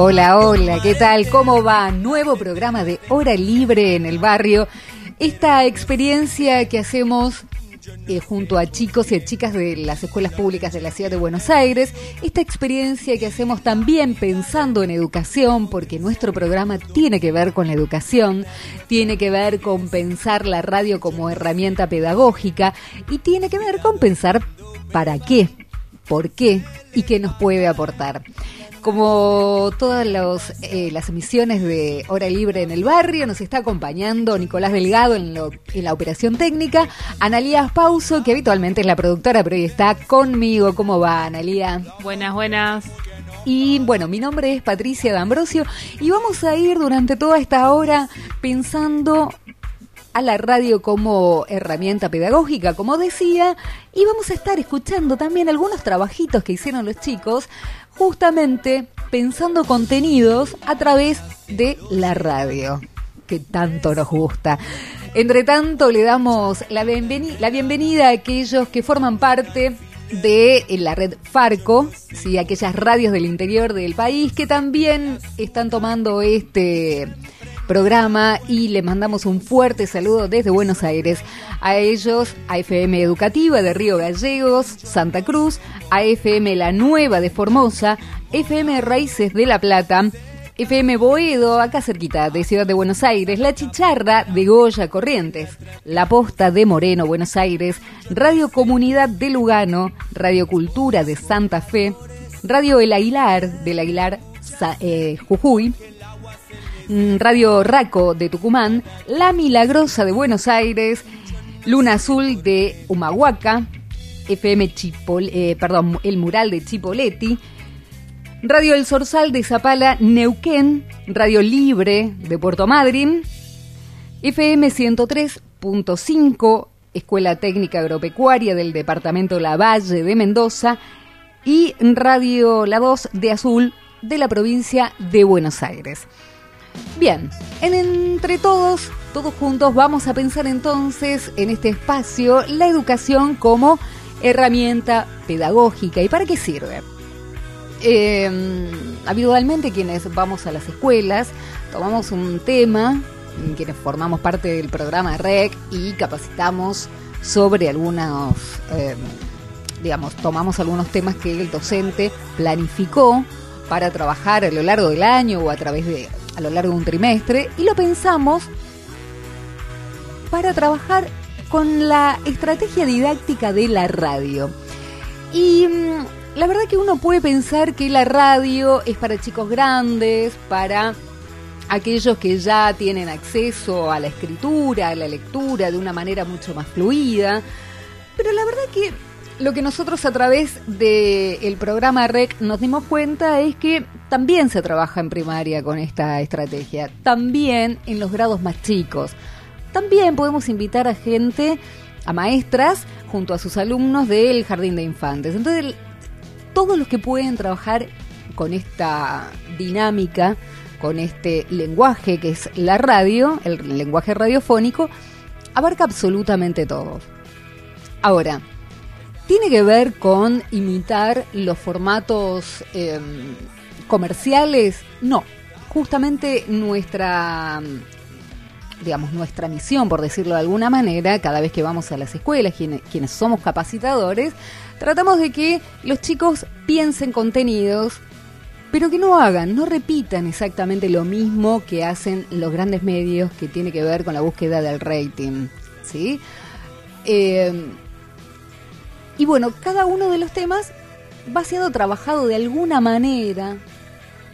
Hola, hola, ¿qué tal? ¿Cómo va? Nuevo programa de Hora Libre en el barrio. Esta experiencia que hacemos eh, junto a chicos y chicas de las escuelas públicas de la ciudad de Buenos Aires, esta experiencia que hacemos también pensando en educación, porque nuestro programa tiene que ver con la educación, tiene que ver con pensar la radio como herramienta pedagógica y tiene que ver con pensar para qué, por qué y qué nos puede aportar. Como todas eh, las emisiones de Hora Libre en el Barrio, nos está acompañando Nicolás Delgado en, la operación técnica, Analía Pauso, que habitualmente es la productora, pero hoy está conmigo. ¿Cómo va, Analía? Buenas, buenas. Y bueno, mi nombre es Patricia D'Ambrosio y vamos a ir durante toda esta hora pensando a la radio como herramienta pedagógica, como decía, y vamos a estar escuchando también algunos trabajitos que hicieron los chicos justamente pensando contenidos a través de la radio, que tanto nos gusta. Entre tanto, le damos la, la bienvenida a aquellos que forman parte de la red Farco, ¿sí? aquellas radios del interior del país que también están tomando este programa y le mandamos un fuerte saludo desde Buenos Aires. A ellos, a FM Educativa de Río Gallegos, Santa Cruz, a FM La Nueva de Formosa, FM Raíces de La Plata, FM Boedo, acá cerquita de Ciudad de Buenos Aires, La Chicharra de Goya Corrientes, La Posta de Moreno, Buenos Aires, Radio Comunidad de Lugano, Radio Cultura de Santa Fe, Radio El Aguilar del Aguilar eh, Jujuy, Radio Raco de Tucumán, La Milagrosa de Buenos Aires, Luna Azul de Humahuaca, FM Chipol, eh, perdón, El Mural de Chipoletti, Radio El Sorsal de Zapala, Neuquén, Radio Libre de Puerto Madryn, FM 103.5, Escuela Técnica Agropecuaria del Departamento La Valle de Mendoza y Radio La Voz de Azul de la provincia de Buenos Aires. Bien, en entre todos, todos juntos, vamos a pensar entonces en este espacio la educación como herramienta pedagógica. ¿Y para qué sirve? Eh, habitualmente quienes vamos a las escuelas tomamos un tema, quienes formamos parte del programa REC y capacitamos sobre algunos, em, digamos, tomamos algunos temas que el docente planificó para trabajar a lo largo del año o a través de a lo largo de un trimestre y lo pensamos para trabajar con la estrategia didáctica de la radio. Y mm, la verdad que uno puede pensar que la radio es para chicos grandes, para aquellos que ya tienen acceso a la escritura, a la lectura de una manera mucho más fluida, pero la verdad que lo que nosotros a través del programa REC nos dimos cuenta es que también se trabaja en primaria con esta estrategia, también en los grados más chicos. También podemos invitar a gente, a maestras, junto a sus alumnos del jardín de infantes. Entonces, todos los que pueden trabajar con esta dinámica, con este lenguaje que es la radio, el lenguaje radiofónico, abarca absolutamente todo. Ahora, tiene que ver con imitar los formatos em, comerciales. No, justamente nuestra digamos, nuestra misión, por decirlo de alguna manera, cada vez que vamos a las escuelas, quienes, somos capacitadores, tratamos de que los chicos piensen contenidos, pero que no hagan, no repitan exactamente lo mismo que hacen los grandes medios que tiene que ver con la búsqueda del rating, ¿sí? Eh, y bueno, cada uno de los temas va siendo trabajado de alguna manera,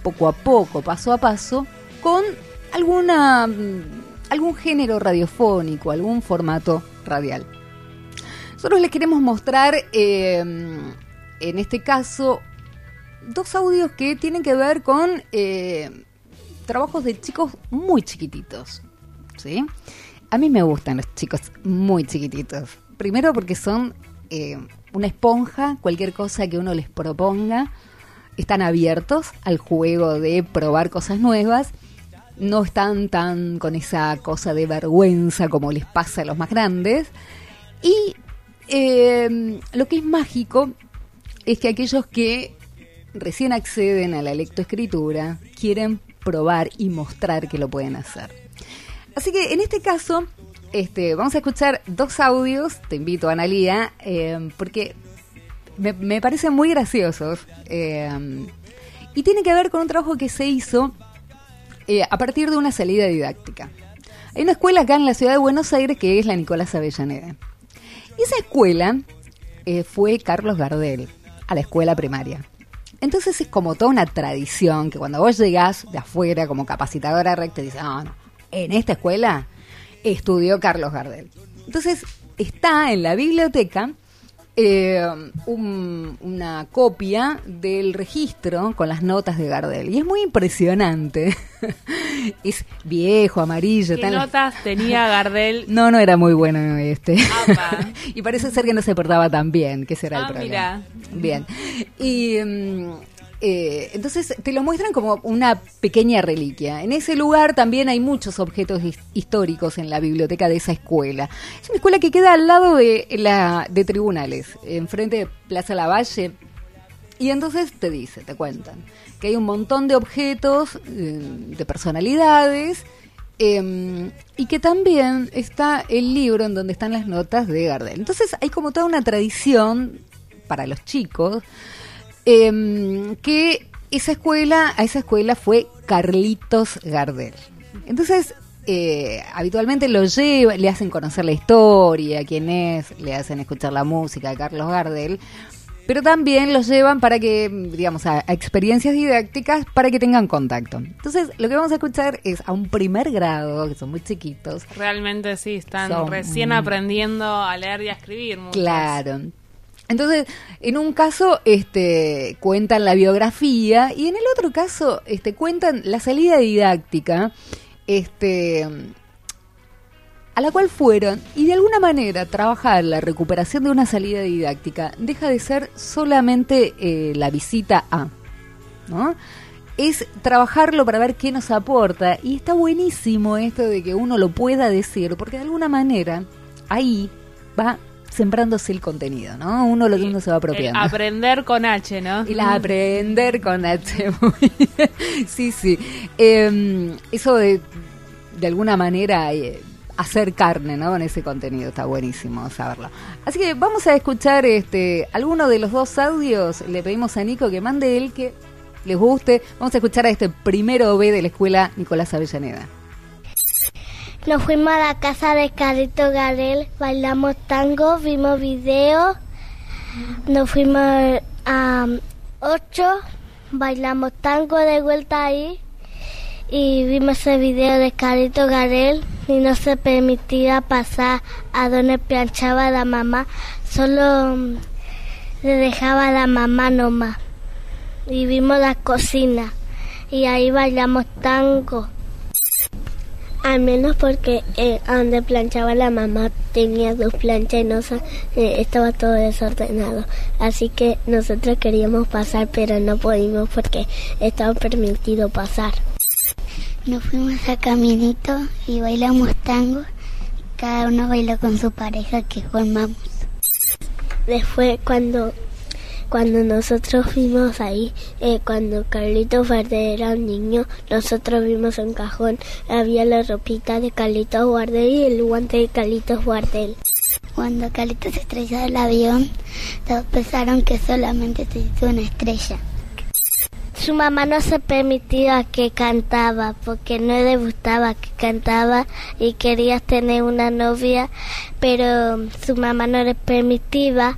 poco a poco, paso a paso, con alguna mm, algún género radiofónico, algún formato radial. Nosotros les queremos mostrar, em, en este caso, dos audios que tienen que ver con eh, trabajos de chicos muy chiquititos. ¿sí? A mí me gustan los chicos muy chiquititos. Primero porque son eh, una esponja, cualquier cosa que uno les proponga, están abiertos al juego de probar cosas nuevas, no están tan con esa cosa de vergüenza como les pasa a los más grandes. Y eh, lo que es mágico es que aquellos que recién acceden a la lectoescritura quieren probar y mostrar que lo pueden hacer. Así que en este caso, este, vamos a escuchar dos audios, te invito, Analía, eh, porque me, parecen muy graciosos. Eh, y tiene que ver con un trabajo que se hizo eh, a partir de una salida didáctica. Hay una escuela acá en la ciudad de Buenos Aires que es la Nicolás Avellaneda. Y esa escuela fue Carlos Gardel, a la escuela primaria. Entonces es como toda una tradición que cuando vos llegás de afuera como capacitadora recta, no, no, en esta escuela estudió Carlos Gardel. Entonces está en la biblioteca eh, una copia del registro con las notas de Gardel. Y es muy impresionante. es viejo, amarillo. ¿Qué notas tenía Gardel? No, no era muy bueno este. y parece ser que no se portaba tan bien, que será el ah, problema. Bien. Y... Mm, eh, entonces te lo muestran como una pequeña reliquia. En ese lugar también hay muchos objetos históricos en la biblioteca de esa escuela. Es una escuela que queda al lado de la de tribunales, enfrente de Plaza Lavalle. Y entonces te dice, te cuentan, que hay un montón de objetos, eh, de personalidades, em, y que también está el libro en donde están las notas de Gardel. Entonces hay como toda una tradición para los chicos eh, que esa escuela, a esa escuela fue Carlitos Gardel. Entonces, eh, habitualmente lo lleva, le hacen conocer la historia, quién es, le hacen escuchar la música de Carlos Gardel, pero también los llevan para que, digamos, a, experiencias didácticas para que tengan contacto. Entonces, lo que vamos a escuchar es a un primer grado, que son muy chiquitos. Realmente sí, están recién aprendiendo a leer y a escribir. Claro. Entonces, en un caso este, cuentan la biografía y en el otro caso este, cuentan la salida didáctica este, a la cual fueron y de alguna manera trabajar la recuperación de una salida didáctica deja de ser solamente eh, la visita a, ¿no? Es trabajarlo para ver qué nos aporta y está buenísimo esto de que uno lo pueda decir porque de alguna manera ahí va sembrándose el contenido, ¿no? Uno lo que uno se va apropiando. aprender con H, ¿no? Y la aprender con H. sí, sí. Em, eso de, de alguna manera, eh, hacer carne, ¿no? Con ese contenido, está buenísimo saberlo. Así que vamos a escuchar este alguno de los dos audios. Le pedimos a Nico que mande el que les guste. Vamos a escuchar a este primero B de la escuela Nicolás Avellaneda. Nos fuimos a la casa de Carito Garel, bailamos tango, vimos videos. Nos fuimos a 8, bailamos tango de vuelta ahí. Y vimos ese video de Carito Garel y no se permitía pasar a donde planchaba la mamá, solo mm, le dejaba la mamá nomás. Y vimos la cocina y ahí bailamos tango. Al menos porque eh, donde planchaba la mamá tenía dos planchas y no, eh, estaba todo desordenado. Así que nosotros queríamos pasar, pero no pudimos porque estaba permitido pasar. Nos fuimos a caminito y bailamos tango. Cada uno bailó con su pareja que formamos. Después cuando cuando nosotros fuimos ahí, eh, cuando Carlitos Guardel era un niño, nosotros vimos un cajón, había la ropita de Carlitos Guardel y el guante de Carlitos Guardel. Cuando Carlitos estrelló el avión, todos pensaron que solamente se hizo una estrella. Su mamá no se permitía que cantaba porque no le gustaba que cantaba y quería tener una novia, pero su mamá no le permitía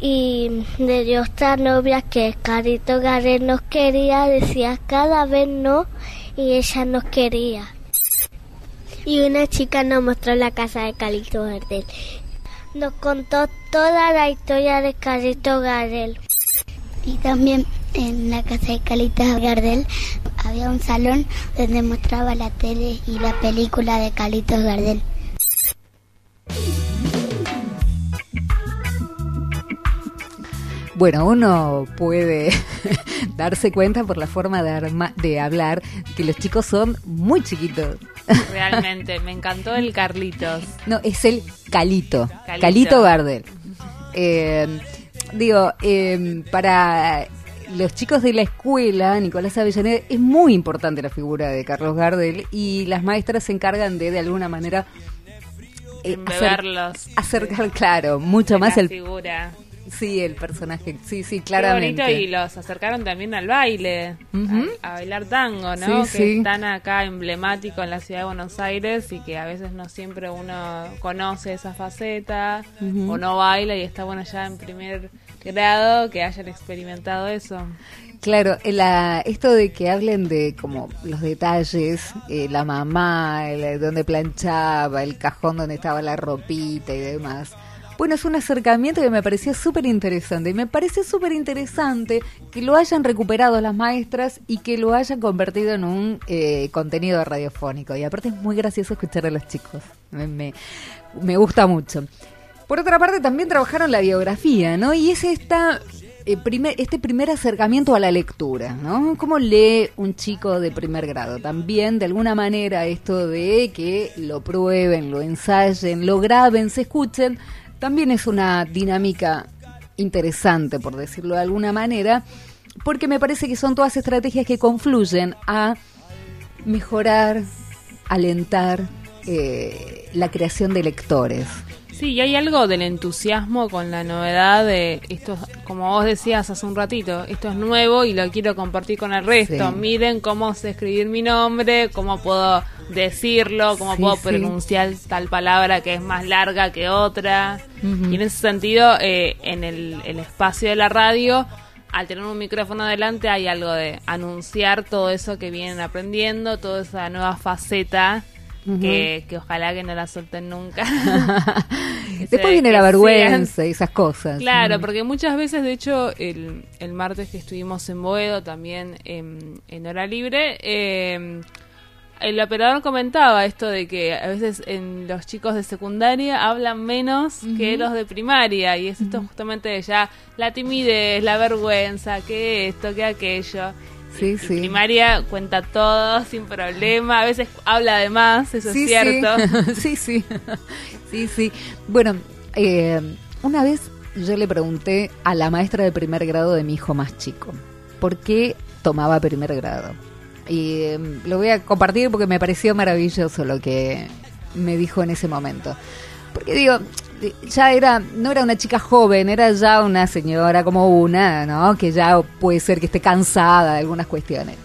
y le dio otra novia que Carito Garel nos quería, decía cada vez no y ella nos quería. Y una chica nos mostró la casa de Carito Gardel. Nos contó toda la historia de Carito Gardel. Y también en la casa de Carito Gardel había un salón donde mostraba la tele y la película de Carlitos Gardel. Bueno, uno puede darse cuenta por la forma de, de hablar que los chicos son muy chiquitos. Realmente, me encantó el Carlitos. No, es el Calito. Calito, Gardel. Eh, digo, eh, para los chicos de la escuela, Nicolás Avellaneda, es muy importante la figura de Carlos Gardel y las maestras se encargan de, de alguna manera, eh, acercar, claro, mucho más el figura. Sí, el personaje, sí, sí, claramente. y los acercaron también al baile, a, bailar tango, ¿no? que están acá emblemático en la ciudad de Buenos Aires y que a veces no siempre uno conoce esa faceta o no baila y está bueno ya en primer grado que hayan experimentado eso. Claro, la, esto de que hablen de como los detalles, eh, la mamá, el, donde planchaba, el cajón donde estaba la ropita y demás bueno, es un acercamiento que me parecía súper interesante. Y me parece súper interesante que lo hayan recuperado las maestras y que lo hayan convertido en un eh, contenido radiofónico. Y aparte es muy gracioso escuchar a los chicos. Me, me, gusta mucho. Por otra parte, también trabajaron la biografía, ¿no? Y es esta eh, primer, este primer acercamiento a la lectura, ¿no? ¿Cómo lee un chico de primer grado? También, de alguna manera, esto de que lo prueben, lo ensayen, lo graben, se escuchen, también es una dinámica interesante, por decirlo de alguna manera, porque me parece que son todas estrategias que confluyen a mejorar, alentar eh, la creación de lectores. Sí, y hay algo del entusiasmo con la novedad de esto, como vos decías hace un ratito, esto es nuevo y lo quiero compartir con el resto. Miren cómo sé escribir mi nombre, cómo puedo decirlo, cómo puedo pronunciar tal palabra que es más larga que otra. Y en ese sentido, eh, en el, el espacio de la radio, al tener un micrófono delante hay algo de anunciar todo eso que vienen aprendiendo, toda esa nueva faceta que, ojalá que no la suelten nunca. Después viene la vergüenza y esas cosas. Claro, porque muchas veces, de hecho, el, el martes que estuvimos en Boedo, también en, en hora libre, eh, el operador comentaba esto de que a veces en los chicos de secundaria hablan menos que los de primaria y es esto justamente de ya la timidez, la vergüenza, que esto, que aquello. Sí, sí. Primaria cuenta todo sin problema, a veces habla de más, eso es cierto. Sí, sí. sí, sí. Bueno, eh, una vez yo le pregunté a la maestra de primer grado de mi hijo más chico, ¿por qué tomaba primer grado? Y em, lo voy a compartir porque me pareció maravilloso lo que me dijo en ese momento. Porque digo, ya era, no era una chica joven, era ya una señora como una, ¿no? Que ya puede ser que esté cansada de algunas cuestiones.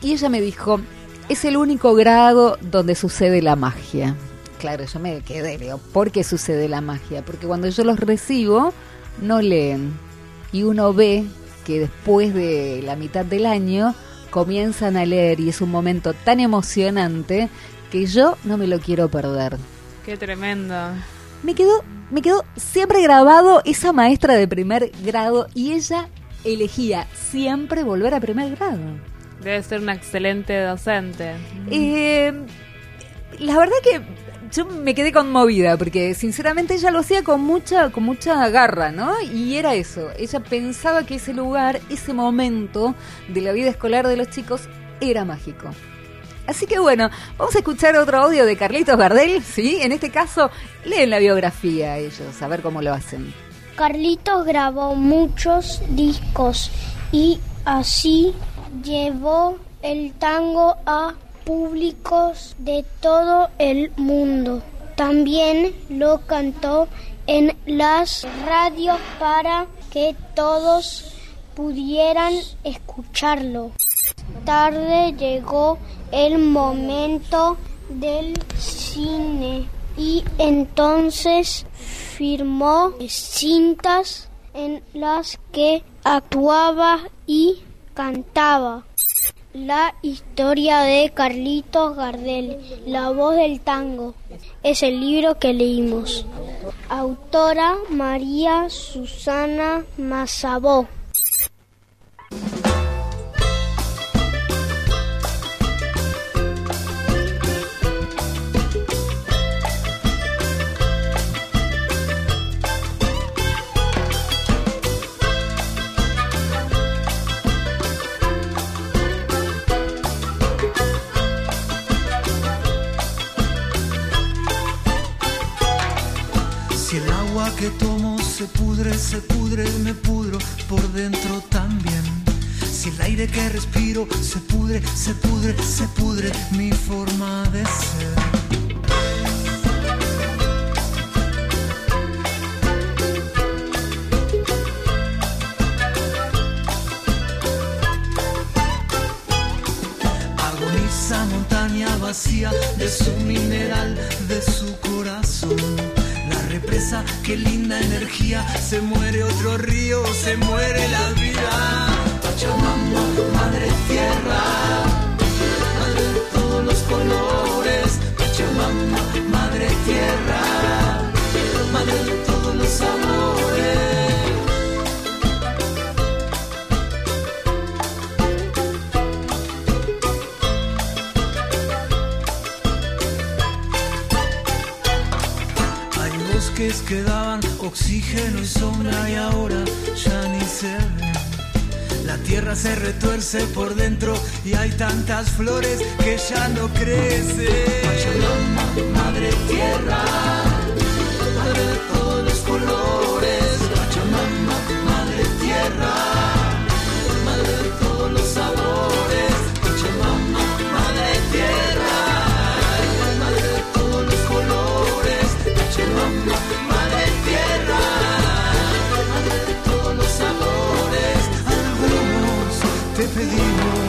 Y ella me dijo, es el único grado donde sucede la magia. Claro, yo me quedé, digo, ¿por qué sucede la magia? Porque cuando yo los recibo, no leen. Y uno ve que después de la mitad del año comienzan a leer y es un momento tan emocionante que yo no me lo quiero perder. Qué tremendo. Me quedó, me quedó siempre grabado esa maestra de primer grado y ella elegía siempre volver a primer grado. Debe ser una excelente docente. Eh, la verdad que yo me quedé conmovida porque sinceramente ella lo hacía con mucha con mucha garra, ¿no? Y era eso, ella pensaba que ese lugar, ese momento de la vida escolar de los chicos era mágico. Así que bueno, vamos a escuchar otro audio de Carlitos Gardel, ¿sí? En este caso, leen la biografía ellos, a ver cómo lo hacen. Carlitos grabó muchos discos y así llevó el tango a públicos de todo el mundo. También lo cantó en las radios para que todos pudieran escucharlo. Tarde llegó el momento del cine y entonces firmó cintas en las que actuaba y cantaba. La historia de Carlitos Gardel, La voz del tango, es el libro que leímos. Autora María Susana agua si el agua que tomo se pudre, se pudre, me pudro por dentro también. Si el aire que respiro se pudre, se pudre, se pudre mi forma de ser. de su mineral, de su corazón. La represa, qué linda energía, se muere otro río, se muere la vida. Que daban oxígeno y sombra y ahora ya ni se ven. La tierra se retuerce por dentro y hay tantas flores que ya no crecen. Pachamama, madre tierra, madre de todos los colores. Pachamama, madre tierra, with you.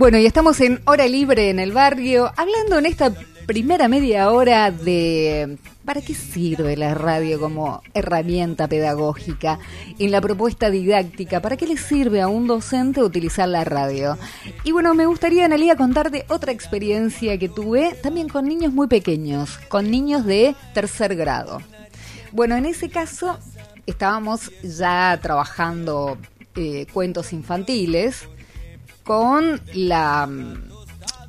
Bueno, y estamos en Hora Libre en el barrio, hablando en esta primera media hora de ¿para qué sirve la radio como herramienta pedagógica en la propuesta didáctica? ¿Para qué le sirve a un docente utilizar la radio? Y bueno, me gustaría, Analia, contarte otra experiencia que tuve también con niños muy pequeños, con niños de tercer grado. Bueno, en ese caso estábamos ya trabajando eh, cuentos infantiles con la,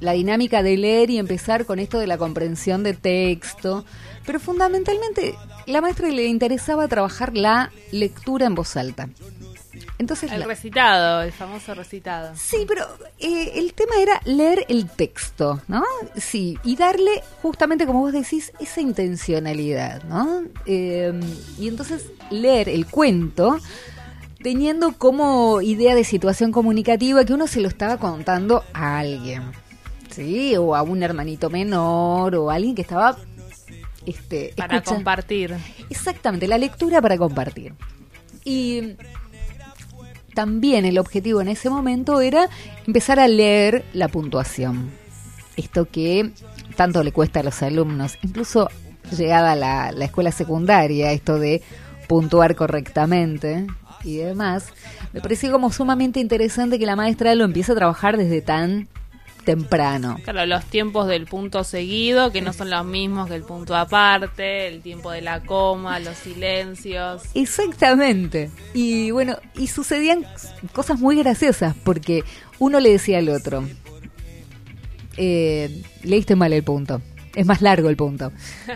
la dinámica de leer y empezar con esto de la comprensión de texto, pero fundamentalmente la maestra le interesaba trabajar la lectura en voz alta. Entonces, el recitado, el famoso recitado. Sí, pero eh, el tema era leer el texto, ¿no? Sí, y darle justamente, como vos decís, esa intencionalidad, ¿no? Eh, y entonces leer el cuento teniendo como idea de situación comunicativa que uno se lo estaba contando a alguien, ¿sí? O a un hermanito menor o a alguien que estaba... Este, para compartir. Exactamente, la lectura para compartir. Y también el objetivo en ese momento era empezar a leer la puntuación. Esto que tanto le cuesta a los alumnos, incluso llegada la, la escuela secundaria, esto de puntuar correctamente y demás, me pareció como sumamente interesante que la maestra lo empiece a trabajar desde tan temprano. Claro, los tiempos del punto seguido, que no son los mismos que el punto aparte, el tiempo de la coma, los silencios. Exactamente. Y bueno, y sucedían cosas muy graciosas, porque uno le decía al otro, eh, leíste mal el punto, es más largo el punto.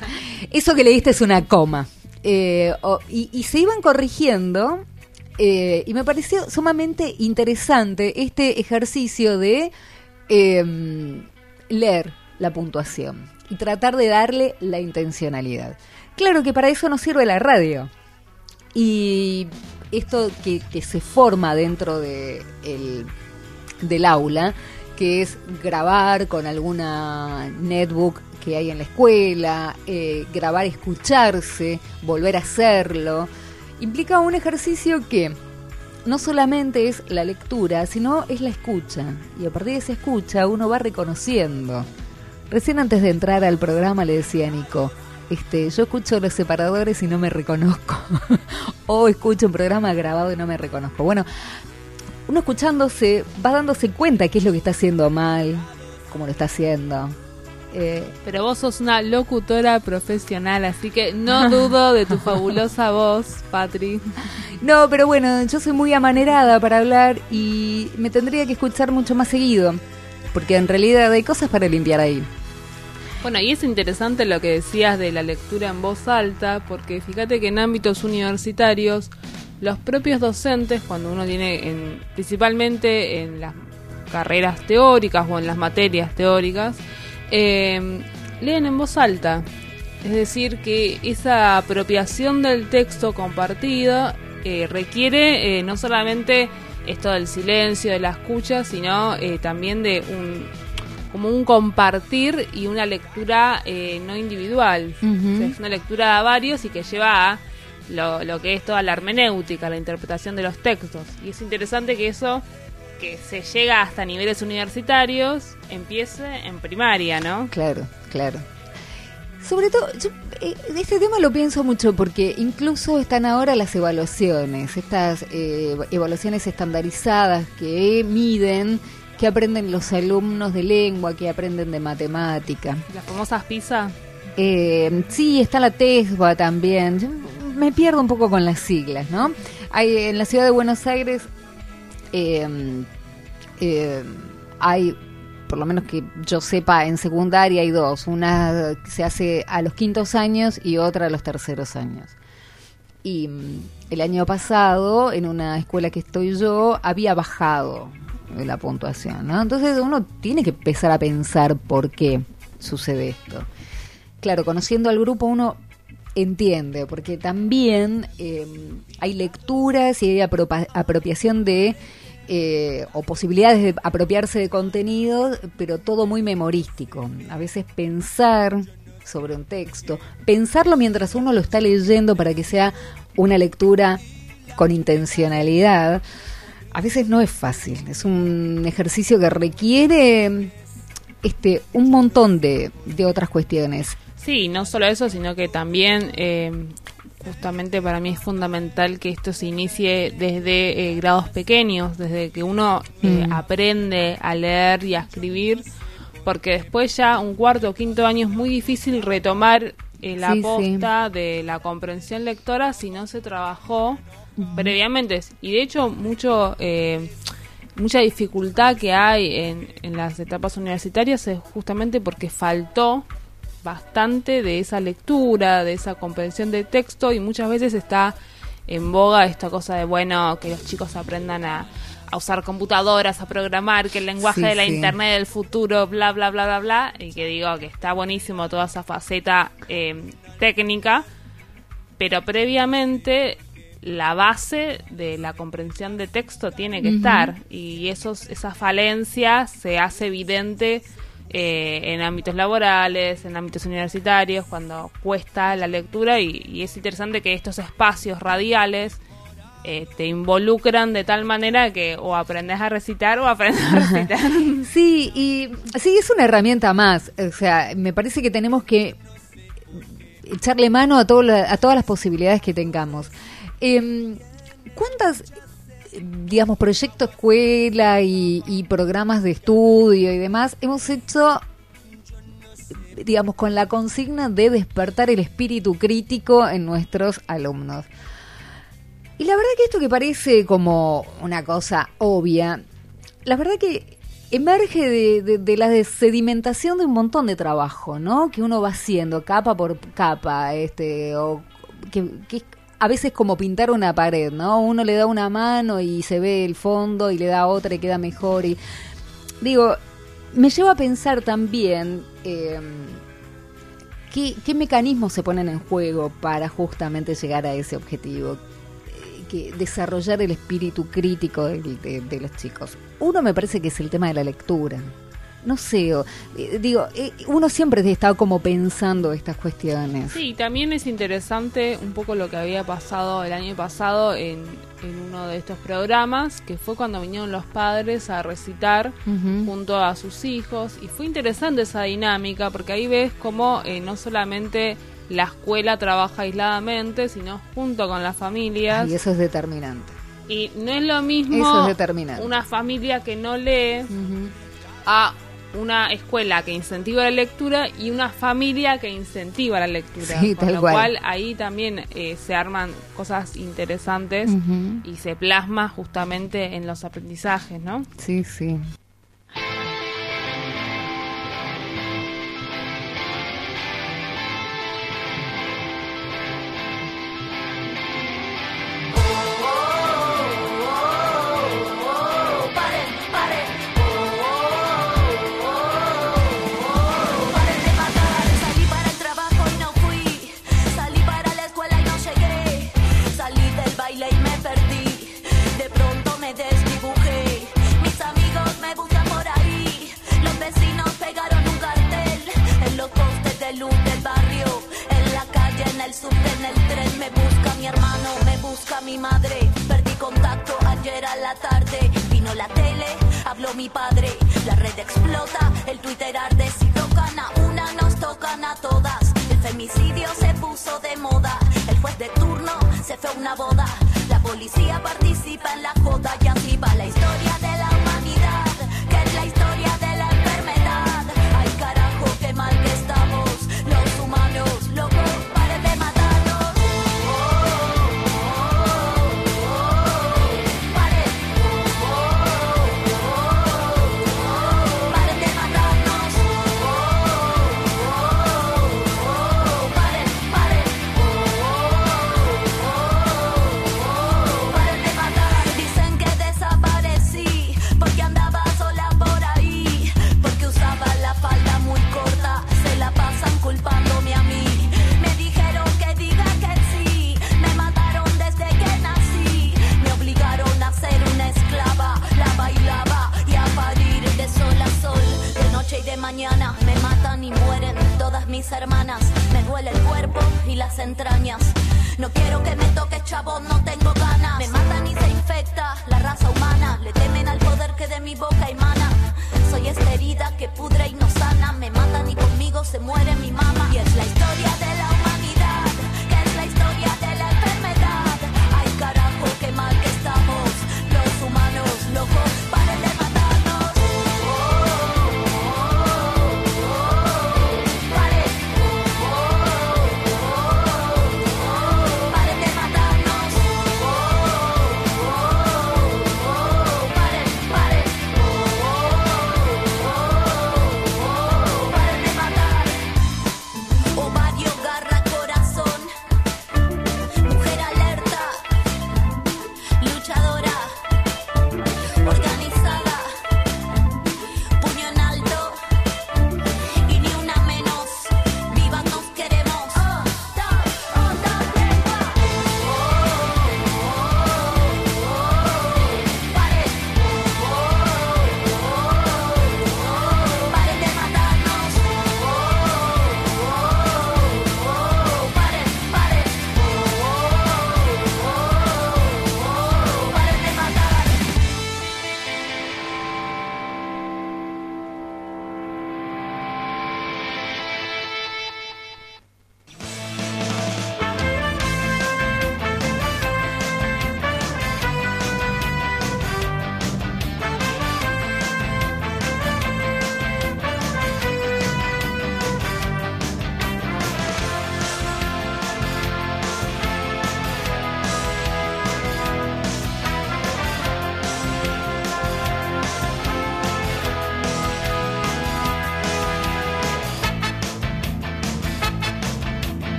Eso que leíste es una coma. Eh, y, se iban corrigiendo eh, y me pareció sumamente interesante este ejercicio de eh, leer la puntuación y tratar de darle la intencionalidad. Claro que para eso nos sirve la radio. Y esto que, se forma dentro de del aula, que es grabar con alguna netbook que hay en la escuela, eh, grabar, escucharse, volver a hacerlo, implica un ejercicio que no solamente es la lectura, sino es la escucha. Y a partir de esa escucha uno va reconociendo. Recién antes de entrar al programa le decía a Nico, este, yo escucho los separadores y no me reconozco. o escucho un programa grabado y no me reconozco. Bueno, uno escuchándose va dándose cuenta qué es lo que está haciendo mal, cómo lo está haciendo. Eh, Pero vos sos una locutora profesional, así que no dudo de tu fabulosa voz, Patri. No, pero bueno, yo soy muy amanerada para hablar y me tendría que escuchar mucho más seguido, porque en realidad hay cosas para limpiar ahí. Bueno, y es interesante lo que decías de la lectura en voz alta, porque fíjate que en ámbitos universitarios, los propios docentes, cuando uno tiene, en, principalmente en las carreras teóricas o en las materias teóricas, eh, leen en voz alta. Es decir, que esa apropiación del texto compartido eh, requiere eh, no solamente esto del silencio, de la escucha, sino eh, también de un como un compartir y una lectura no individual. es una lectura a varios y que lleva a lo, lo que es toda la hermenéutica, la interpretación de los textos. Y es interesante que eso que se llega hasta niveles universitarios empiece en primaria, ¿no? Claro, claro. Sobre todo, yo eh, este tema lo pienso mucho porque incluso están ahora las evaluaciones, estas eh, evaluaciones estandarizadas que miden que aprenden los alumnos de lengua, que aprenden de matemática. ¿Las famosas PISA? Eh, sí, está la TESBA también. me pierdo un poco con las siglas, ¿no? Hay, en la ciudad de Buenos Aires eh, hay, por lo menos que yo sepa, en secundaria hay dos. Una se hace a los quintos años y otra a los terceros años. Y mm, el año pasado, en una escuela que estoy yo, había bajado la puntuación, ¿no? Entonces uno tiene que empezar a pensar por qué sucede esto. Claro, conociendo al grupo uno entiende, porque también eh, hay lecturas y hay apropiación de eh, o posibilidades de apropiarse de contenido, pero todo muy memorístico. A veces pensar sobre un texto, pensarlo mientras uno lo está leyendo para que sea una lectura con intencionalidad, a veces no es fácil. Es un ejercicio que requiere este un montón de, de otras cuestiones. Sí, no solo eso, sino que también eh, justamente para mí es fundamental que esto se inicie desde eh, grados pequeños, desde que uno eh, mm. aprende a leer y a escribir, porque después ya un cuarto o quinto año es muy difícil retomar eh, la posta de la comprensión lectora si no se trabajó previamente. Y de hecho mucho mucha dificultad que hay en, en las etapas universitarias es justamente porque faltó bastante de esa lectura, de esa comprensión de texto y muchas veces está en boga esta cosa de, bueno, que los chicos aprendan a, usar computadoras, a programar, que el lenguaje de la internet del futuro, bla, bla, bla, bla, bla, y que digo que está buenísimo toda esa faceta eh, técnica, pero previamente la base de la comprensión de texto tiene que estar y esos esas falencias se hace evidente eh, en ámbitos laborales, en ámbitos universitarios, cuando cuesta la lectura y, es interesante que estos espacios radiales eh, te involucran de tal manera que o aprendes a recitar o aprendes a recitar. sí, y sí, es una herramienta más. O sea, me parece que tenemos que echarle mano a, todo a todas las posibilidades que tengamos. Eh, ¿Cuántas, digamos, proyectos escuela y, programas de estudio y demás hemos hecho, digamos, con la consigna de despertar el espíritu crítico en nuestros alumnos? Y la verdad que esto que parece como una cosa obvia, la verdad que emerge de, la sedimentación de un montón de trabajo, ¿no? Que uno va haciendo capa por capa, este, o que, que a veces como pintar una pared, ¿no? Uno le da una mano y se ve el fondo y le da otra y queda mejor. Y digo, me lleva a pensar también em, qué, qué mecanismos se ponen en juego para justamente llegar a ese objetivo eh, que desarrollar el espíritu crítico de, los chicos. Uno me parece que es el tema de la lectura no sé, eh, digo, eh, uno siempre está como pensando estas cuestiones. Sí, también es interesante un poco lo que había pasado el año pasado en, uno de estos programas, que fue cuando vinieron los padres a recitar junto a sus hijos, y fue interesante esa dinámica, porque ahí ves cómo eh, no solamente la escuela trabaja aisladamente, sino junto con las familias. Y eso es determinante. Y no es lo mismo una familia que no lee a una escuela que incentiva la lectura y una familia que incentiva la lectura. Sí, con lo cual. ahí también eh, se arman cosas interesantes y se plasma justamente en los aprendizajes, ¿no? Sí, sí.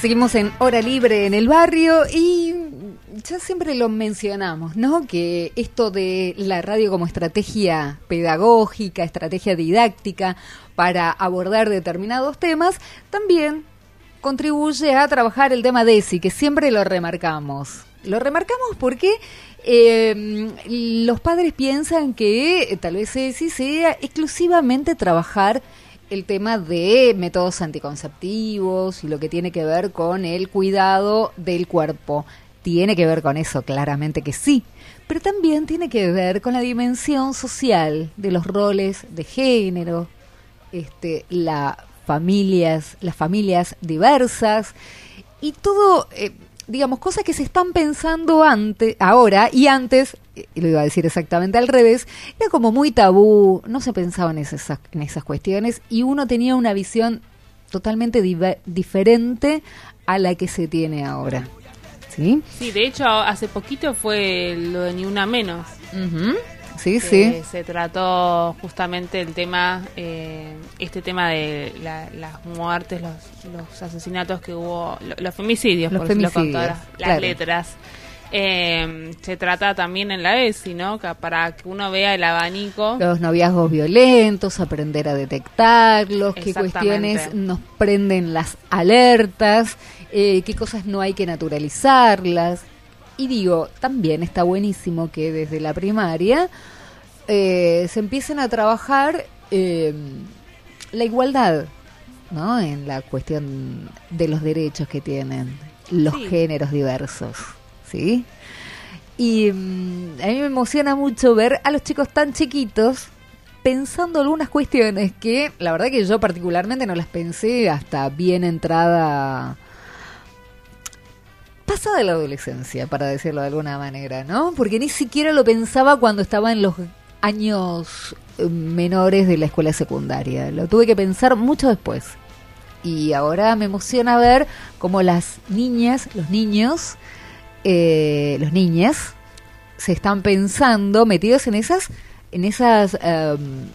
Seguimos en Hora Libre en el barrio y ya siempre lo mencionamos, ¿no? Que esto de la radio como estrategia pedagógica, estrategia didáctica para abordar determinados temas, también contribuye a trabajar el tema DESI, que siempre lo remarcamos. Lo remarcamos porque eh, los padres piensan que tal vez DESI sea exclusivamente trabajar el tema de métodos anticonceptivos y lo que tiene que ver con el cuidado del cuerpo. Tiene que ver con eso, claramente que sí, pero también tiene que ver con la dimensión social de los roles de género, este, la familias, las familias diversas y todo, eh, digamos, cosas que se están pensando antes, ahora y antes lo iba a decir exactamente al revés, era como muy tabú, no se pensaba en esas, en esas cuestiones y uno tenía una visión totalmente diferente a la que se tiene ahora. ¿Sí? Sí, de hecho, hace poquito fue lo de Ni Una Menos. Sí, sí. Se trató justamente el tema, eh, este tema de las muertes, los, asesinatos que hubo, los femicidios, por femicidios, con todas las letras. Eh, se trata también en la ESI, ¿no? para que uno vea el abanico. Los noviazgos violentos, aprender a detectarlos, qué cuestiones nos prenden las alertas, eh, qué cosas no hay que naturalizarlas. Y digo, también está buenísimo que desde la primaria eh, se empiecen a trabajar eh, la igualdad, ¿no? En la cuestión de los derechos que tienen los géneros diversos. ¿Sí? Y mm, a mí me emociona mucho ver a los chicos tan chiquitos pensando algunas cuestiones que la verdad que yo particularmente no las pensé hasta bien entrada pasada la adolescencia, para decirlo de alguna manera, ¿no? Porque ni siquiera lo pensaba cuando estaba en los años eh, menores de la escuela secundaria. Lo tuve que pensar mucho después. Y ahora me emociona ver cómo las niñas, los niños, eh, los niños se están pensando metidos en esas en esas em,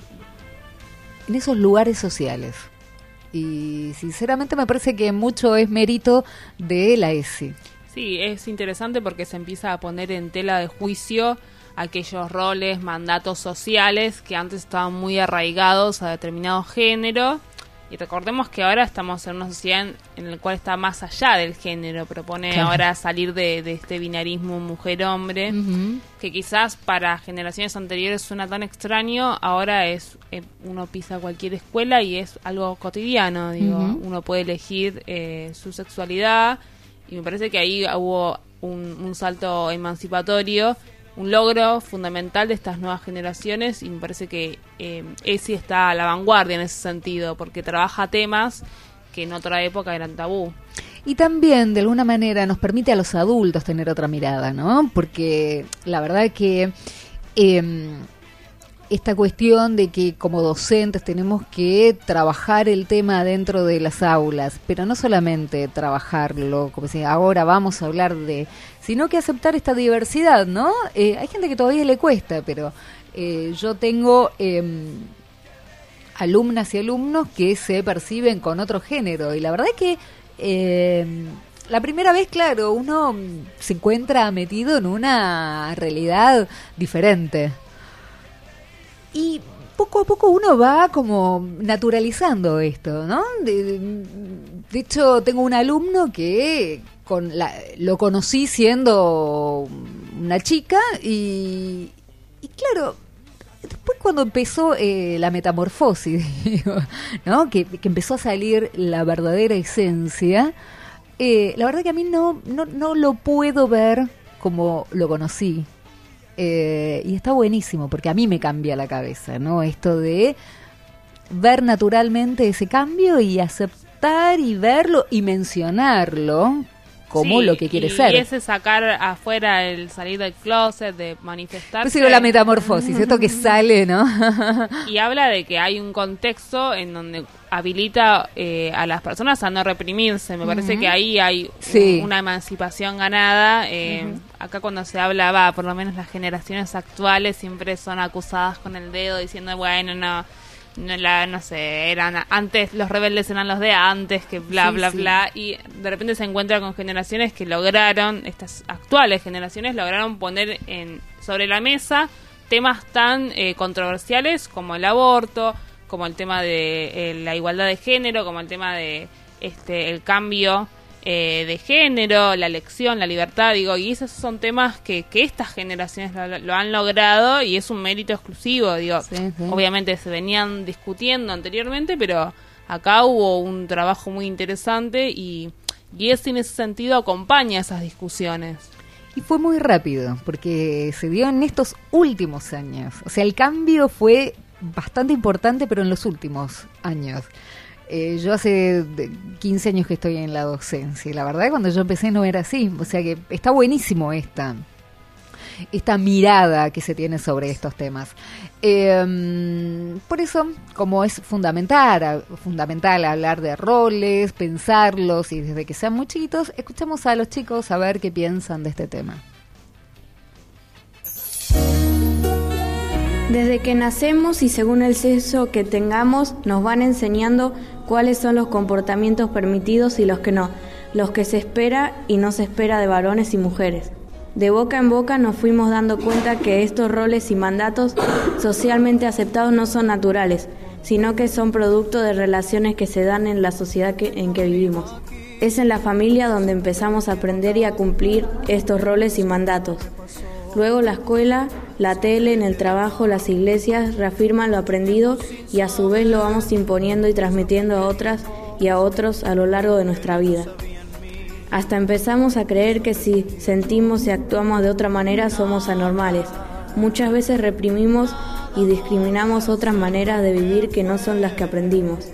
en esos lugares sociales y sinceramente me parece que mucho es mérito de la ESI. Sí, es interesante porque se empieza a poner en tela de juicio aquellos roles, mandatos sociales que antes estaban muy arraigados a determinado género y recordemos que ahora estamos en una sociedad en, la cual está más allá del género, propone ahora salir de, este binarismo mujer-hombre, que quizás para generaciones anteriores suena tan extraño, ahora es eh, uno pisa cualquier escuela y es algo cotidiano, digo, uno puede elegir eh, su sexualidad y me parece que ahí hubo un salto emancipatorio un logro fundamental de estas nuevas generaciones y me parece que eh, ESI está a la vanguardia en ese sentido, porque trabaja temas que en otra época eran tabú. Y también, de alguna manera, nos permite a los adultos tener otra mirada, ¿no? Porque la verdad que eh, esta cuestión de que como docentes tenemos que trabajar el tema dentro de las aulas, pero no solamente trabajarlo, como si ahora vamos a hablar de, sino que aceptar esta diversidad, ¿no? Eh, hay gente que todavía le cuesta, pero eh, yo tengo em, alumnas y alumnos que se perciben con otro género y la verdad es que em, la primera vez, claro, uno se encuentra metido en una realidad diferente y poco a poco uno va como naturalizando esto, ¿no? De, hecho, tengo un alumno que con la, lo conocí siendo una chica y, y claro, después cuando empezó eh, la metamorfosis, ¿no? Que, que, empezó a salir la verdadera esencia, eh, la verdad que a mí no, no, no lo puedo ver como lo conocí. Eh, y está buenísimo porque a mí me cambia la cabeza, ¿no? Esto de ver naturalmente ese cambio y aceptar y verlo y mencionarlo como lo que quiere ser. Y ese sacar afuera el salir del closet, de manifestarse. Pues la metamorfosis, esto que sale, ¿no? y habla de que hay un contexto en donde habilita eh, a las personas a no reprimirse. Me parece que ahí hay una emancipación ganada. Eh, acá cuando se hablaba, por lo menos las generaciones actuales siempre son acusadas con el dedo diciendo, bueno, no la, no sé, eran antes, los rebeldes eran los de antes, que bla, bla, bla, y de repente se encuentra con generaciones que lograron, estas actuales generaciones lograron poner en sobre la mesa temas tan eh, controversiales como el aborto, como el tema de eh, la igualdad de género, como el tema de este el cambio eh, de género, la elección, la libertad, digo, y esos son temas que, que estas generaciones lo, han logrado y es un mérito exclusivo, digo, obviamente se venían discutiendo anteriormente, pero acá hubo un trabajo muy interesante y, y eso en ese sentido acompaña esas discusiones. Y fue muy rápido, porque se dio en estos últimos años. O sea, el cambio fue bastante importante, pero en los últimos años. Eh, yo hace 15 años que estoy en la docencia y la verdad cuando yo empecé no era así. O sea que está buenísimo esta, esta mirada que se tiene sobre estos temas. Em, por eso, como es fundamental, fundamental hablar de roles, pensarlos y desde que sean muy chiquitos, escuchemos a los chicos a ver qué piensan de este tema. Desde que nacemos y según el sexo que tengamos, nos van enseñando cuáles son los comportamientos permitidos y los que no, los que se espera y no se espera de varones y mujeres. De boca en boca nos fuimos dando cuenta que estos roles y mandatos socialmente aceptados no son naturales, sino que son producto de relaciones que se dan en la sociedad en que vivimos. Es en la familia donde empezamos a aprender y a cumplir estos roles y mandatos. Luego la escuela, la tele, en el trabajo, las iglesias reafirman lo aprendido y a su vez lo vamos imponiendo y transmitiendo a otras y a otros a lo largo de nuestra vida. Hasta empezamos a creer que si sentimos y actuamos de otra manera somos anormales. Muchas veces reprimimos y discriminamos otras maneras de vivir que no son las que aprendimos.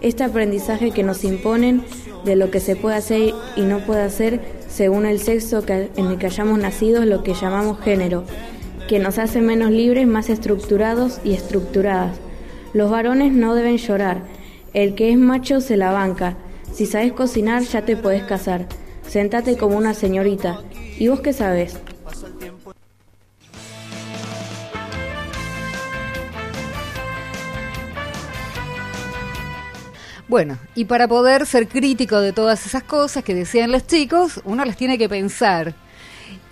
Este aprendizaje que nos imponen de lo que se puede hacer y no puede hacer según el sexo en el que hayamos nacido lo que llamamos género, que nos hace menos libres, más estructurados y estructuradas. Los varones no deben llorar, el que es macho se la banca, si sabes cocinar ya te puedes casar, sentate como una señorita, ¿y vos qué sabes? Bueno, y para poder ser crítico de todas esas cosas que decían los chicos, uno las tiene que pensar.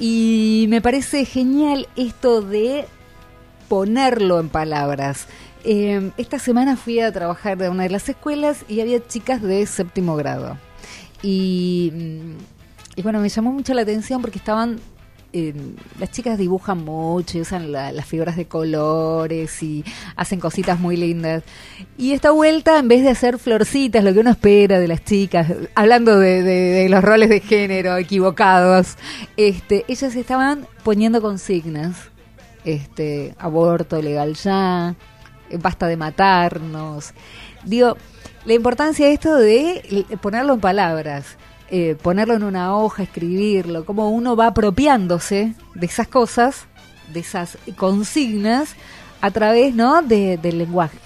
Y me parece genial esto de ponerlo en palabras. Eh, esta semana fui a trabajar de una de las escuelas y había chicas de séptimo grado. Y, mm, y bueno, me llamó mucho la atención porque estaban las chicas dibujan mucho y usan las figuras de colores y hacen cositas muy lindas. Y esta vuelta, en vez de hacer florcitas, lo que uno espera de las chicas, hablando de, los roles de género equivocados, este, ellas estaban poniendo consignas. Este, aborto legal ya, basta de matarnos. Digo, la importancia de esto de ponerlo en palabras eh, ponerlo en una hoja, escribirlo, cómo uno va apropiándose de esas cosas, de esas consignas, a través ¿no? del lenguaje,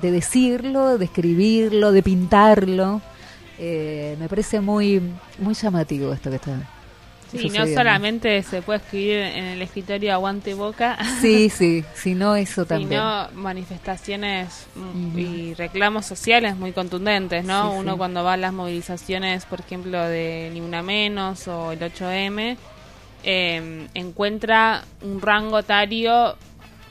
de decirlo, de escribirlo, de pintarlo. Eh, me parece muy, muy llamativo esto que está Sí, no solamente se puede escribir en el escritorio aguante boca. Sí, sí, sino eso también. Sino manifestaciones y reclamos sociales muy contundentes, ¿no? Uno cuando va a las movilizaciones, por ejemplo, de Ni Una Menos o el 8M, em, encuentra un rango etario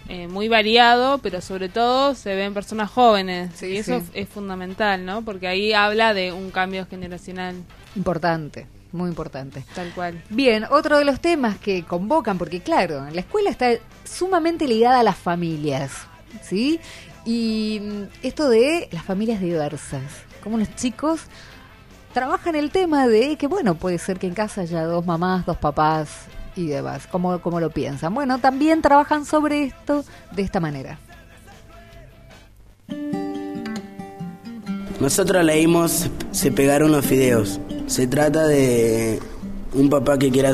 eh, muy variado, pero sobre todo se ven personas jóvenes. y eso es fundamental, ¿no? Porque ahí habla de un cambio generacional. Importante muy importante. Tal cual. Bien, otro de los temas que convocan, porque claro, la escuela está sumamente ligada a las familias, ¿sí? Y mm, esto de las familias diversas, como los chicos trabajan el tema de que, bueno, puede ser que en casa haya dos mamás, dos papás y demás, como, como lo piensan. Bueno, también trabajan sobre esto de esta manera. Nosotros leímos Se pegaron los fideos. Se trata de un papá que quiera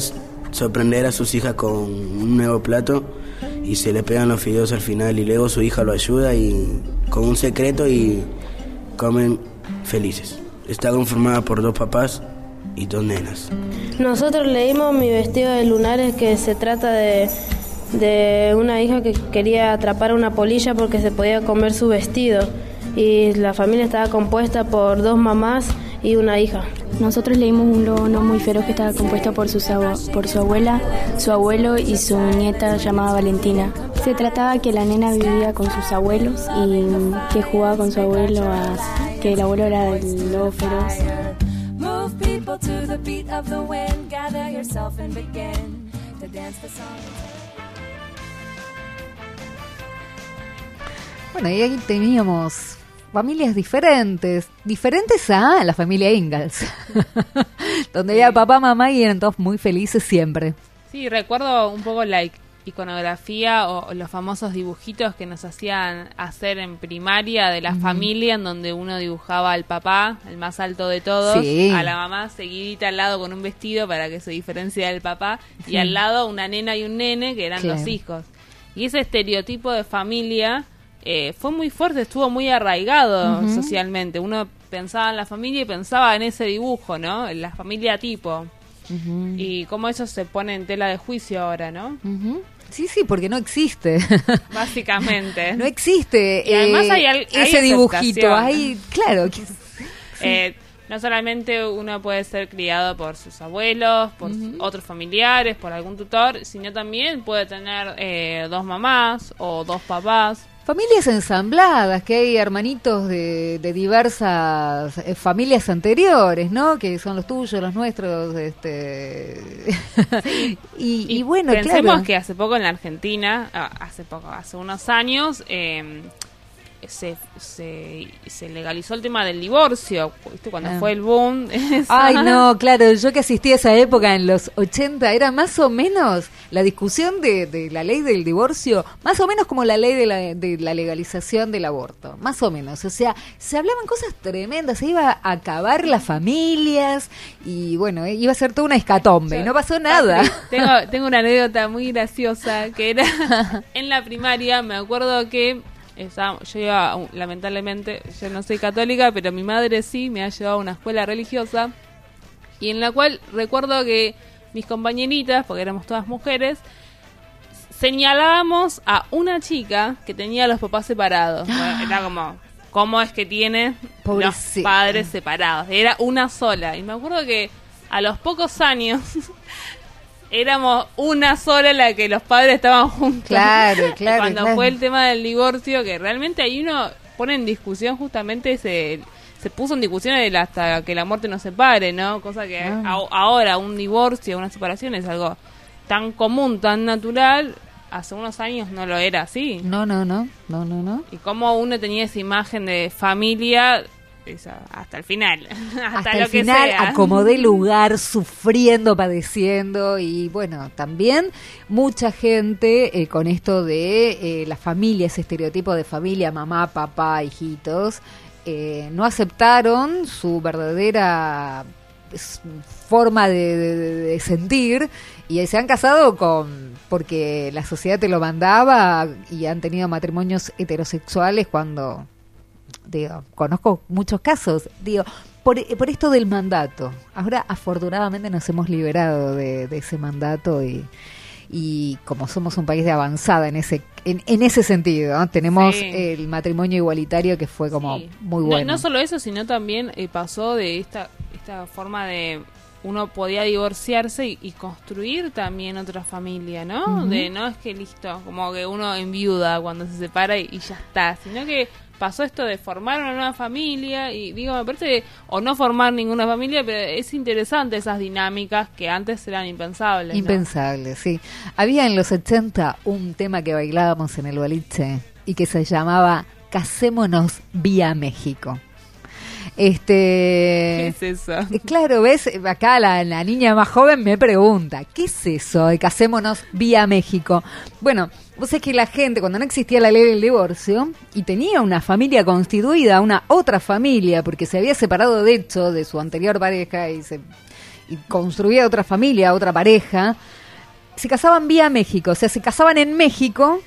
sorprender a sus hijas con un nuevo plato y se le pegan los fideos al final y luego su hija lo ayuda y con un secreto y comen felices. Está conformada por dos papás y dos nenas. Nosotros leímos Mi vestido de lunares que se trata de de una hija que quería atrapar una polilla porque se podía comer su vestido y la familia estaba compuesta por dos mamás y una hija. Nosotros leímos un lobo no muy feroz que estaba compuesto por, sus por su abuela, su abuelo y su nieta llamada Valentina. Se trataba que la nena vivía con sus abuelos y que jugaba con su abuelo, a, que el abuelo era el lobo feroz. Bueno, y ahí teníamos familias diferentes, diferentes a la familia Ingalls, donde había papá, mamá y eran todos muy felices siempre. Sí, recuerdo un poco la iconografía o, los famosos dibujitos que nos hacían hacer en primaria de la familia, en donde uno dibujaba al papá, el más alto de todos, a la mamá seguidita al lado con un vestido para que se diferencie del papá, y al lado una nena y un nene que eran los hijos. Y ese estereotipo de familia eh, fue muy fuerte, estuvo muy arraigado socialmente. Uno pensaba en la familia y pensaba en ese dibujo, ¿no? En la familia tipo. Y cómo eso se pone en tela de juicio ahora, ¿no? Sí, sí, porque no existe. Básicamente. no existe. Y además hay, eh, ese dibujito. Hay, claro. Eh, no solamente uno puede ser criado por sus abuelos, por otros familiares, por algún tutor, sino también puede tener dos mamás o dos papás. Familias ensambladas, que hay hermanitos de, diversas eh, familias anteriores, ¿no? Que son los tuyos, los nuestros, este... y, bueno, pensemos que hace poco en la Argentina, hace poco, hace unos años, eh, se, se, legalizó el tema del divorcio, cuando ah. fue el boom. Ay, no, claro, yo que asistí a esa época en los 80, era más o menos la discusión de, de la ley del divorcio, más o menos como la ley de la, de la legalización del aborto, más o menos. O sea, se hablaban cosas tremendas, se iba a acabar las familias y bueno, iba a ser toda una escatombe, y no pasó nada. Tengo, tengo una anécdota muy graciosa que era en la primaria, me acuerdo que yo iba, lamentablemente, yo no soy católica, pero mi madre sí me ha llevado a una escuela religiosa y en la cual recuerdo que mis compañeritas, porque éramos todas mujeres, señalábamos a una chica que tenía a los papás separados. era como, ¿cómo es que tiene los padres separados? Era una sola. Y me acuerdo que a los pocos años éramos una sola la que los padres estaban juntos. Claro, claro. Cuando fue el tema del divorcio, que realmente ahí uno pone en discusión justamente se se puso en discusión hasta que la muerte nos separe, ¿no? Cosa que ah. ahora un divorcio, una separación es algo tan común, tan natural, hace unos años no lo era así. No, no, no, no, no, no. Y cómo uno tenía esa imagen de familia hasta el final. hasta, el final, acomodé lugar, sufriendo, padeciendo. Y bueno, también mucha gente eh, con esto de eh, la familia, ese estereotipo de familia, mamá, papá, hijitos, eh, no aceptaron su verdadera forma de, sentir y se han casado con porque la sociedad te lo mandaba y han tenido matrimonios heterosexuales cuando digo, conozco muchos casos, digo, por, por esto del mandato. Ahora afortunadamente nos hemos liberado de, ese mandato y, y como somos un país de avanzada en ese en, ese sentido tenemos el matrimonio igualitario que fue como muy bueno. no, solo eso sino también eh, pasó de esta esta forma de uno podía divorciarse y, construir también otra familia no de no es que listo como que uno enviuda cuando se separa y ya está sino que pasó esto de formar una nueva familia y digo, me parece, o no formar ninguna familia, pero es interesante esas dinámicas que antes eran impensables. Impensables, sí. Había en los 80 un tema que bailábamos en el boliche y que se llamaba Casémonos vía México. Este, ¿Qué es eso? Eh, claro, ves, acá la, la, niña más joven me pregunta, ¿qué es eso de casémonos vía México? Bueno, vos sabés que la gente, cuando no existía la ley del divorcio, y tenía una familia constituida, una otra familia, porque se había separado de hecho de su anterior pareja y, se, y construía otra familia, otra pareja, se casaban vía México, o sea, se casaban en México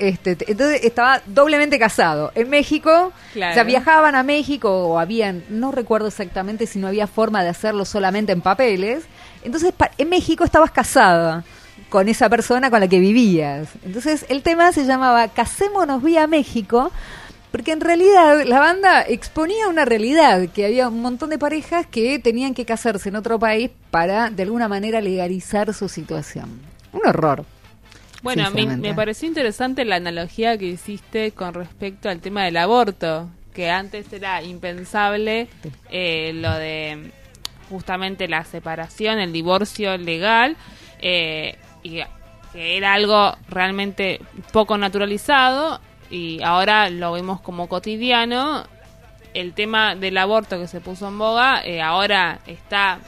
este, entonces estaba doblemente casado. En México, o sea, viajaban a México o habían, no recuerdo exactamente si no había forma de hacerlo solamente en papeles. Entonces, en México estabas casada. con esa persona con la que vivías. Entonces el tema se llamaba Casémonos vía México, porque en realidad la banda exponía una realidad, que había un montón de parejas que tenían que casarse en otro país para de alguna manera legalizar su situación. Un horror. Bueno, a mí me pareció interesante la analogía que hiciste con respecto al tema del aborto, que antes era impensable eh, lo de justamente la separación, el divorcio legal, eh, y que era algo realmente poco naturalizado y ahora lo vemos como cotidiano. El tema del aborto que se puso en boga eh, ahora está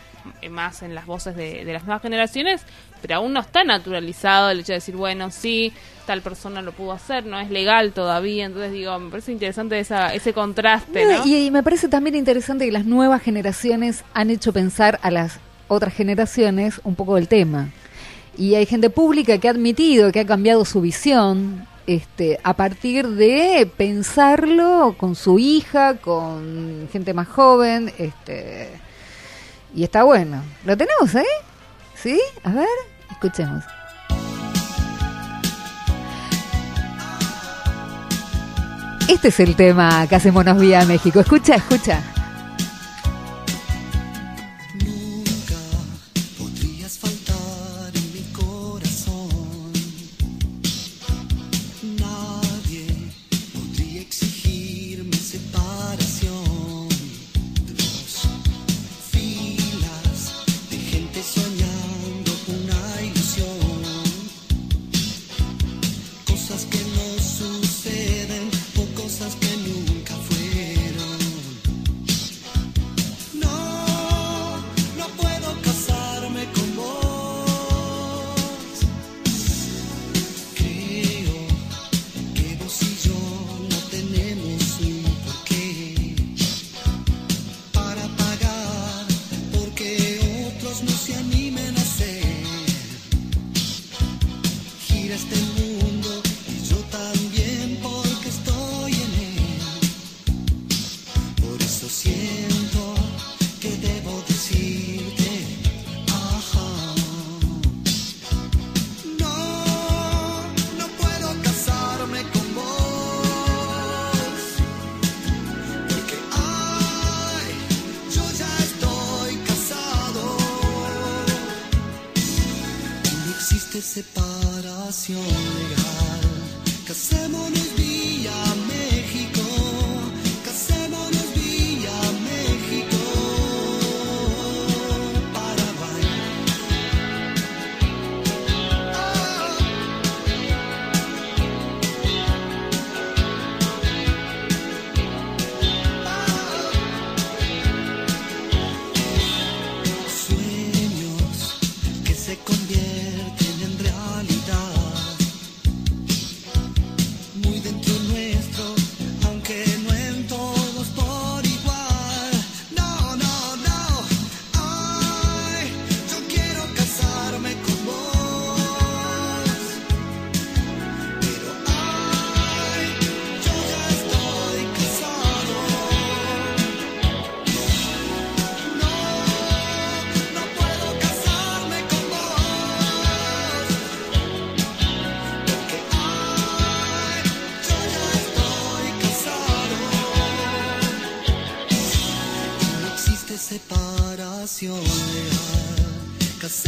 más en las voces de, las nuevas generaciones, pero aún no está naturalizado el hecho de decir, bueno, sí, tal persona lo pudo hacer, no es legal todavía, entonces digo, me parece interesante esa, ese contraste. y, me parece también interesante que las nuevas generaciones han hecho pensar a las otras generaciones un poco del tema. Y hay gente pública que ha admitido que ha cambiado su visión este, a partir de pensarlo con su hija, con gente más joven, este, y está bueno. ¿Lo tenemos, eh? ¿Sí? A ver, escuchemos. Este es el tema que hacemos Vía México. Escucha, escucha.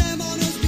them on his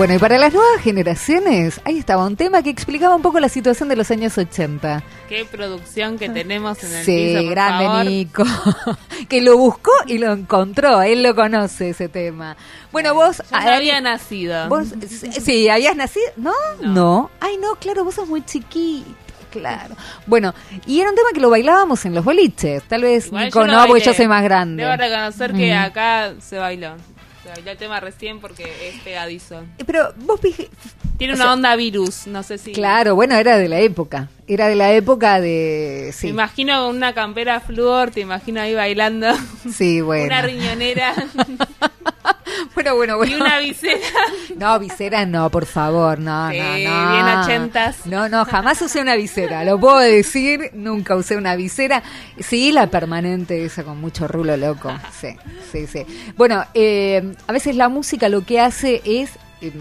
Bueno, y para las nuevas generaciones, ahí estaba un tema que explicaba un poco la situación de los años 80. Qué producción que tenemos en el Sí, piso, por grande favor. Nico. que lo buscó y lo encontró. Él lo conoce ese tema. Bueno, vos. Yo no Ari, había nacido. vos sí, habías nacido. ¿No? ¿No? Ay, no, claro, vos sos muy chiquito. Claro. Bueno, y era un tema que lo bailábamos en los boliches. Tal vez Igual Nico yo no, porque yo soy más grande. Debo reconocer que Mm. acá se bailó. Bailó el tema recién porque es pegadizo. Pero vos Tiene una onda virus, no sé si... Claro, bueno, era de la época. Era de la época de. Me Sí, imagino con una campera flúor, te imagino ahí bailando. sí bueno. Una riñonera bueno, bueno, bueno. y una visera. No, visera no, por favor, no, Sí, no, no. bien ochentas. No, no, jamás usé una visera, lo puedo decir, nunca usé una visera. Sí, la permanente esa con mucho rulo loco, sí, sí, sí. Bueno, eh, a veces la música lo que hace es eh,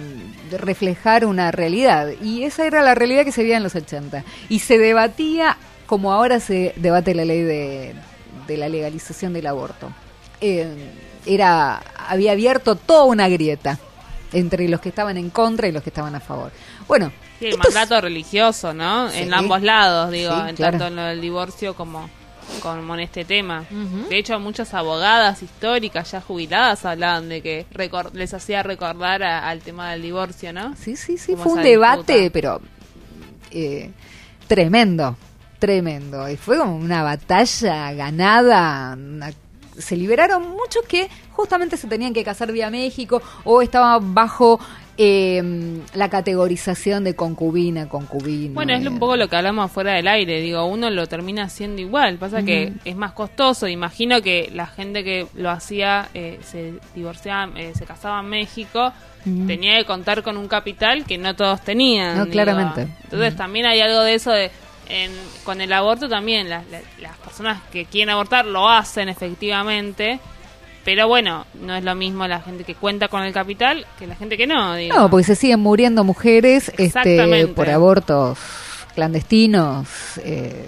reflejar una realidad, y esa era la realidad que se veía en los 80. Y se debatía como ahora se debate la ley de, de la legalización del aborto. Eh, era había abierto toda una grieta entre los que estaban en contra y los que estaban a favor. Bueno, Sí, el es- mandato religioso, ¿no? Sí. En ambos lados, digo, Sí, en claro. tanto en lo del divorcio como, como en este tema. De hecho, muchas abogadas históricas ya jubiladas hablaban de que les hacía recordar a- al tema del divorcio, ¿no? Sí, sí, sí, Como fue un debate, disputa. pero eh, tremendo, tremendo. Y fue como una batalla ganada. una- se liberaron muchos que justamente se tenían que casar vía México o estaban bajo eh, la categorización de concubina, concubino. Bueno, es eh. un poco lo que hablamos fuera del aire. Digo, uno lo termina haciendo igual. Pasa que es más costoso. Imagino que la gente que lo hacía, eh, se divorciaba, eh, se casaba en México, tenía que contar con un capital que no todos tenían. No, digo. claramente. Entonces también hay algo de eso de... En, con el aborto también, las, las- las personas que quieren abortar lo hacen efectivamente, pero bueno, no es lo mismo la gente que cuenta con el capital que la gente que no. Digo. No, porque se siguen muriendo mujeres este, por abortos clandestinos, eh,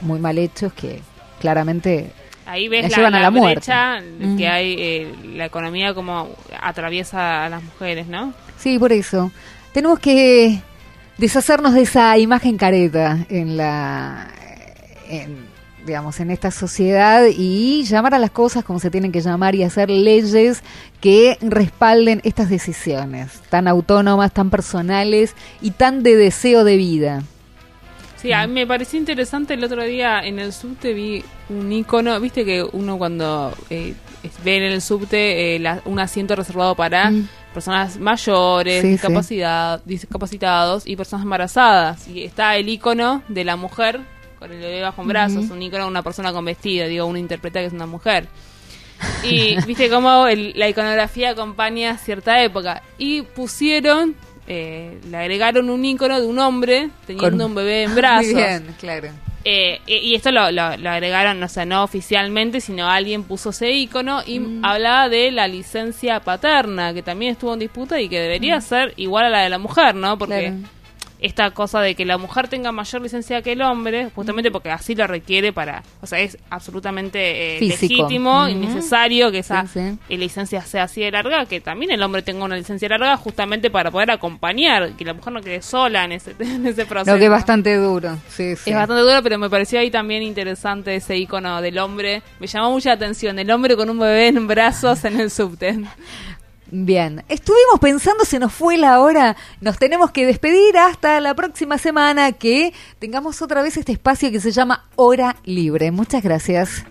muy mal hechos que claramente Ahí ves la la, llevan a la la muerte. brecha Mm. que hay, eh, la economía como atraviesa a las mujeres, ¿no? Sí, por eso. Tenemos que deshacernos de esa imagen careta en la, en, digamos, en esta sociedad y llamar a las cosas como se tienen que llamar y hacer leyes que respalden estas decisiones tan autónomas, tan personales y tan de deseo de vida. Sí, a mí me pareció interesante el otro día en el subte vi un icono, viste que uno cuando eh, ve en el subte eh, la- un asiento reservado para Mm. personas mayores, Sí, sí. discapacidad, discapacitados y personas embarazadas. Y está el icono de la mujer con el bebé bajo en brazos, un icono de una persona con vestido, digo, uno interpreta que es una mujer. Y viste cómo el- la iconografía acompaña cierta época. Y pusieron, eh, le agregaron un icono de un hombre teniendo Con- un bebé en brazos. Bien, claro. Eh, y esto lo, lo- lo agregaron, no sé, no oficialmente, sino alguien puso ese icono y Mm. hablaba de la licencia paterna, que también estuvo en disputa y que debería ser igual a la de la mujer, ¿no? Porque Mm. Claro. Esta cosa de que la mujer tenga mayor licencia que el hombre, justamente porque así lo requiere para, o sea, es absolutamente eh, legítimo y necesario que esa Sí, sí. eh, licencia sea así de larga, que también el hombre tenga una licencia larga justamente para poder acompañar, que la mujer no quede sola en ese, en ese proceso. Lo que es bastante duro. Sí, sí. Es bastante duro, pero me pareció ahí también interesante ese icono del hombre. Me llamó mucha atención, el hombre con un bebé en brazos en el subte. Bien, estuvimos pensando, se nos fue la hora, nos tenemos que despedir hasta la próxima semana que tengamos otra vez este espacio que se llama Hora Libre. Muchas gracias.